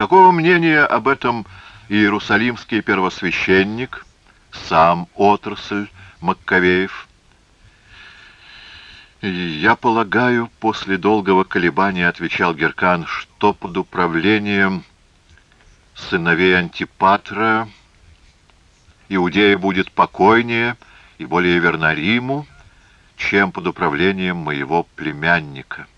Какого мнения об этом иерусалимский первосвященник, сам отрасль Маккавеев? «Я полагаю, после долгого колебания, — отвечал Геркан, — что под управлением сыновей Антипатра Иудея будет покойнее и более верна Риму, чем под управлением моего племянника.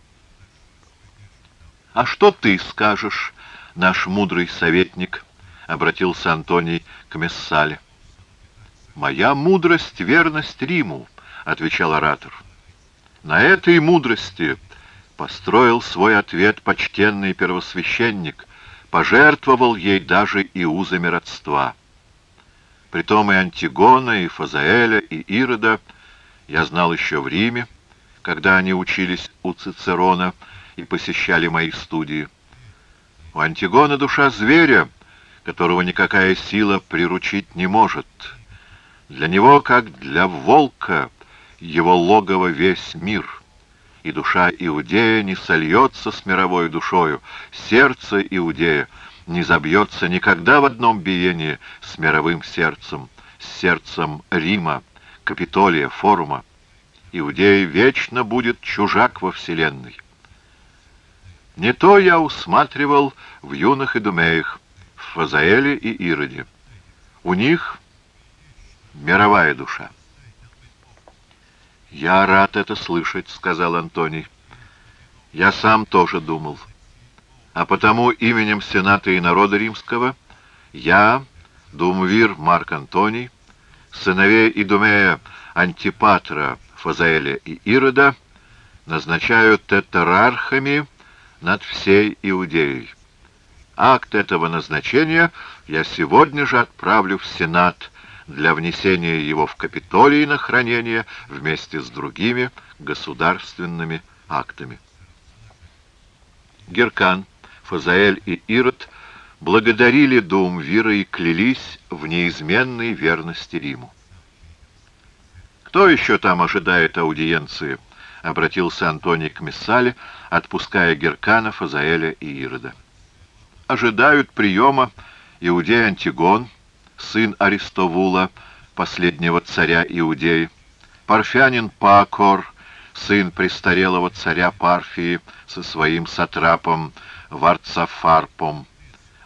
А что ты скажешь, наш мудрый советник, — обратился Антоний к Мессале. «Моя мудрость — верность Риму», — отвечал оратор. На этой мудрости построил свой ответ почтенный первосвященник, пожертвовал ей даже и узами родства. Притом и Антигона, и Фазаэля, и Ирода я знал еще в Риме, когда они учились у Цицерона и посещали мои студии. У Антигона душа зверя, которого никакая сила приручить не может. Для него, как для волка, его логово весь мир. И душа Иудея не сольется с мировой душою, сердце Иудея не забьется никогда в одном биении с мировым сердцем, с сердцем Рима, Капитолия, Форума. Иудей вечно будет чужак во вселенной. Не то я усматривал в юных идумеях, в Фазаэле и Ироде. У них мировая душа. «Я рад это слышать», — сказал Антоний. «Я сам тоже думал. А потому именем Сената и народа римского я, Думвир Марк Антоний, сыновей Идумея Антипатра, Фазаэля и Ирода, назначаю тетрархами над всей Иудеей. Акт этого назначения я сегодня же отправлю в Сенат для внесения его в Капитолий на хранение вместе с другими государственными актами. Геркан, Фазаэль и Ирод благодарили Думвира и клялись в неизменной верности Риму. «Кто еще там ожидает аудиенции?» — обратился Антоний к Мессале, отпуская Геркана, Фазаэля и Ирода. «Ожидают приема иудей Антигон, сын Аристовула, последнего царя Иудеи, парфянин Пакор, сын престарелого царя Парфии со своим сатрапом Варцафарпом,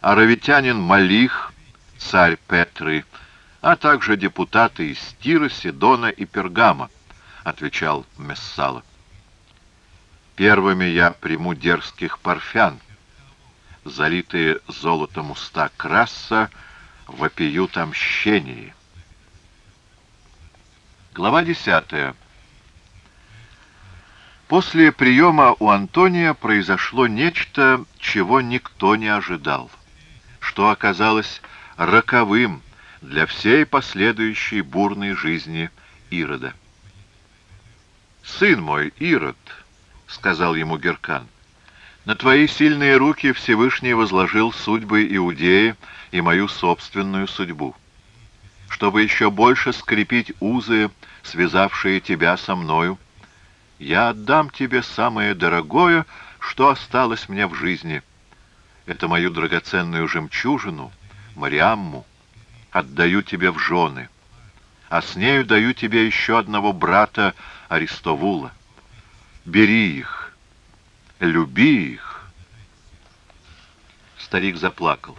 аравитянин Малих, царь Петры, а также депутаты из Тира, Сидона и Пергама, — отвечал Мессала. «Первыми я приму дерзких парфян. Залитые золотом уста краса вопиют о мщении». Глава десятая. После приема у Антония произошло нечто, чего никто не ожидал, что оказалось роковым для всей последующей бурной жизни Ирода. «Сын мой, Ирод», — сказал ему Геркан, — «на твои сильные руки Всевышний возложил судьбы Иудеи и мою собственную судьбу, чтобы еще больше скрепить узы, связавшие тебя со мною. Я отдам тебе самое дорогое, что осталось мне в жизни. Это мою драгоценную жемчужину, Мариамму, отдаю тебе в жены» а с нею даю тебе еще одного брата Аристовула. Бери их, люби их. Старик заплакал.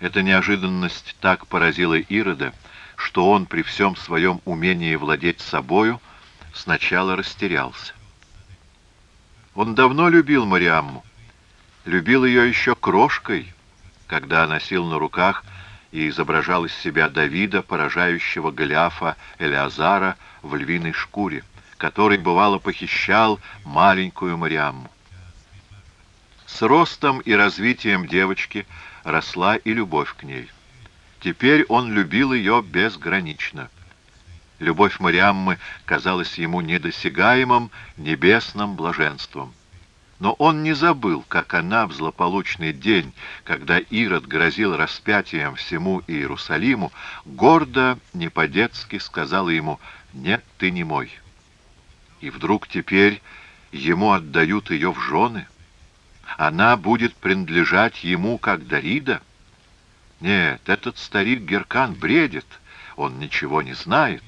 Эта неожиданность так поразила Ирода, что он при всем своем умении владеть собою сначала растерялся. Он давно любил Мариамму, любил ее еще крошкой, когда носил на руках и изображал из себя Давида, поражающего Голиафа Элеазара в львиной шкуре, который, бывало, похищал маленькую Мариамму. С ростом и развитием девочки росла и любовь к ней. Теперь он любил ее безгранично. Любовь Мариаммы казалась ему недосягаемым небесным блаженством. Но он не забыл, как она в злополучный день, когда Ирод грозил распятием всему Иерусалиму, гордо, не по-детски сказала ему «Нет, ты не мой». И вдруг теперь ему отдают ее в жены. Она будет принадлежать ему, как Дарида? Нет, этот старик Геркан бредит, он ничего не знает».